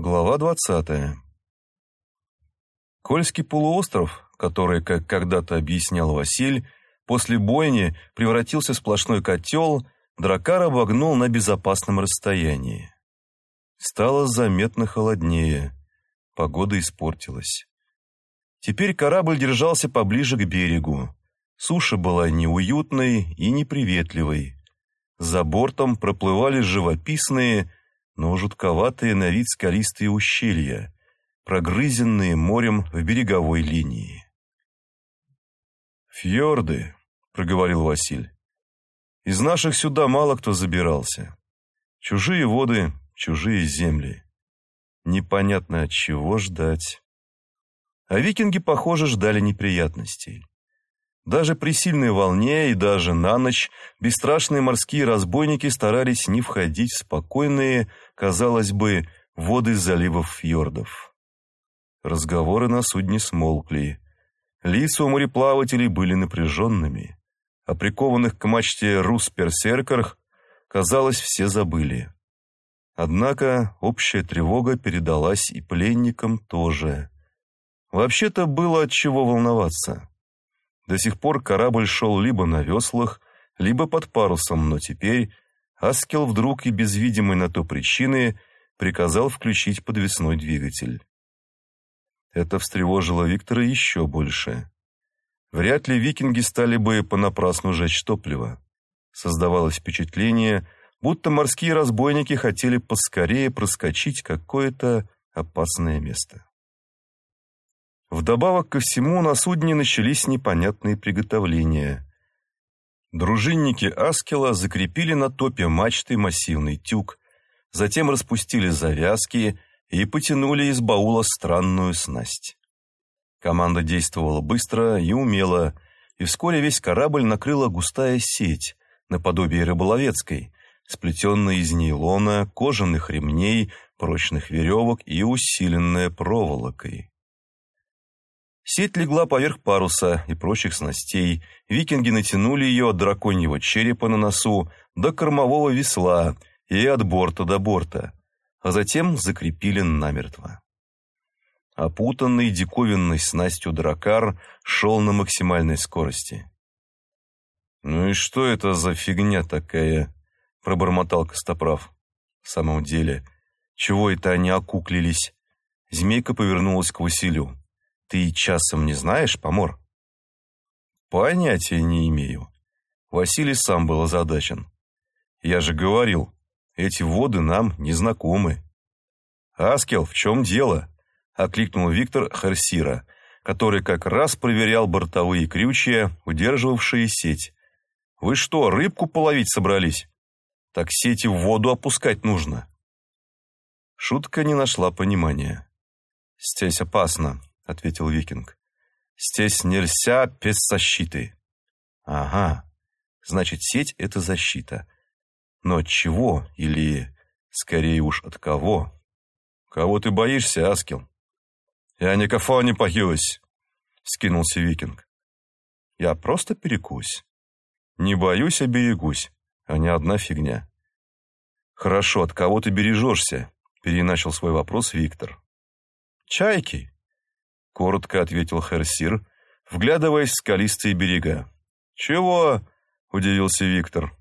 Глава двадцатая. Кольский полуостров, который, как когда-то объяснял Василь, после бойни превратился в сплошной котел, дракар обогнул на безопасном расстоянии. Стало заметно холоднее, погода испортилась. Теперь корабль держался поближе к берегу. Суша была неуютной и неприветливой. За бортом проплывали живописные, но жутковатые на вид скалистые ущелья, прогрызенные морем в береговой линии. «Фьорды», — проговорил Василь. «Из наших сюда мало кто забирался. Чужие воды, чужие земли. Непонятно от чего ждать». А викинги, похоже, ждали неприятностей. Даже при сильной волне и даже на ночь бесстрашные морские разбойники старались не входить в спокойные, казалось бы, воды заливов фьордов. Разговоры на судне смолкли. Лица у мореплавателей были напряженными. О прикованных к мачте рус-персерках, казалось, все забыли. Однако общая тревога передалась и пленникам тоже. Вообще-то было от чего волноваться. До сих пор корабль шел либо на веслах, либо под парусом, но теперь Аскел вдруг и без видимой на то причины приказал включить подвесной двигатель. Это встревожило Виктора еще больше. Вряд ли викинги стали бы понапрасну жечь топливо. Создавалось впечатление, будто морские разбойники хотели поскорее проскочить какое-то опасное место. Вдобавок ко всему на судне начались непонятные приготовления. Дружинники Аскела закрепили на топе мачты массивный тюк, затем распустили завязки и потянули из баула странную снасть. Команда действовала быстро и умело, и вскоре весь корабль накрыла густая сеть, наподобие рыболовецкой, сплетенная из нейлона, кожаных ремней, прочных веревок и усиленная проволокой. Сеть легла поверх паруса и прочих снастей. Викинги натянули ее от драконьего черепа на носу до кормового весла и от борта до борта, а затем закрепили намертво. Опутанный диковинной снастью дракар шел на максимальной скорости. «Ну и что это за фигня такая?» — пробормотал Костоправ. «В самом деле, чего это они окуклились?» Змейка повернулась к Василю. Ты часом не знаешь, помор? Понятия не имею. Василий сам был озадачен. Я же говорил, эти воды нам не знакомы. Аскел, в чем дело? Окликнул Виктор Харсира, который как раз проверял бортовые крючья, удерживавшие сеть. Вы что, рыбку половить собрались? Так сети в воду опускать нужно. Шутка не нашла понимания. Здесь опасно, ответил викинг. «Здесь нельзя без защиты». «Ага, значит, сеть — это защита. Но от чего или, скорее уж, от кого? Кого ты боишься, Аскел?» «Я никого не боюсь», — скинулся викинг. «Я просто перекусь. Не боюсь, а берегусь, а не одна фигня». «Хорошо, от кого ты бережешься?» — переначал свой вопрос Виктор. «Чайки», коротко ответил Херсир, вглядываясь в скалистые берега. «Чего?» – удивился Виктор.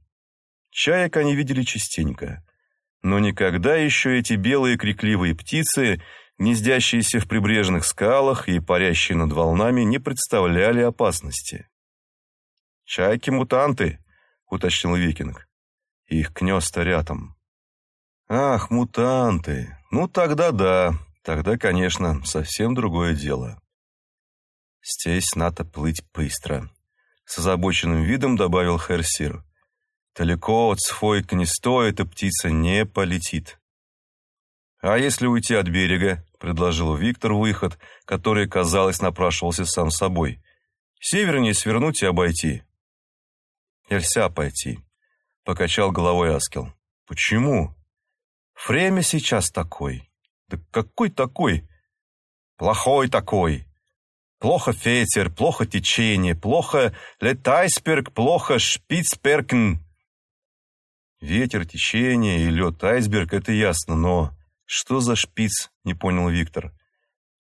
Чаек они видели частенько. Но никогда еще эти белые крикливые птицы, гнездящиеся в прибрежных скалах и парящие над волнами, не представляли опасности. «Чайки-мутанты», — уточнил Викинг. «Их гнезда рядом». «Ах, мутанты! Ну тогда да, Тогда, конечно, совсем другое дело. Здесь надо плыть быстро. С озабоченным видом добавил Херсир. Далеко от Сфойка не стоит, эта птица не полетит. А если уйти от берега, предложил Виктор выход, который, казалось, напрашивался сам собой. Севернее свернуть и обойти. Нельзя пойти, покачал головой Аскел. Почему? Время сейчас такой. Да какой такой? Плохой такой. Плохо ветер, плохо течение, плохо лед-айсберг, плохо шпицберген. Ветер, течение и лед-айсберг — это ясно, но «Что за шпиц?» — не понял Виктор.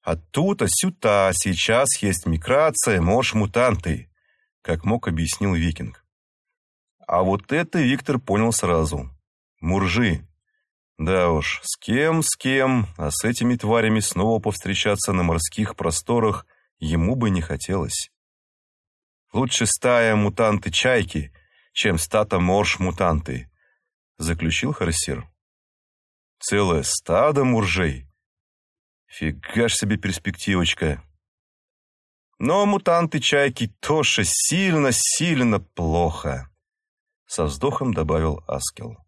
«Оттуда сюда сейчас есть миграция, морж мутанты», — как мог объяснил викинг. А вот это Виктор понял сразу. Муржи. Да уж, с кем, с кем, а с этими тварями снова повстречаться на морских просторах ему бы не хотелось. Лучше стая мутанты-чайки, чем стата морж-мутанты, заключил Харсир. Целое стадо муржей. Фига ж себе перспективочка. Но мутанты-чайки тоже сильно-сильно плохо, со вздохом добавил Аскел.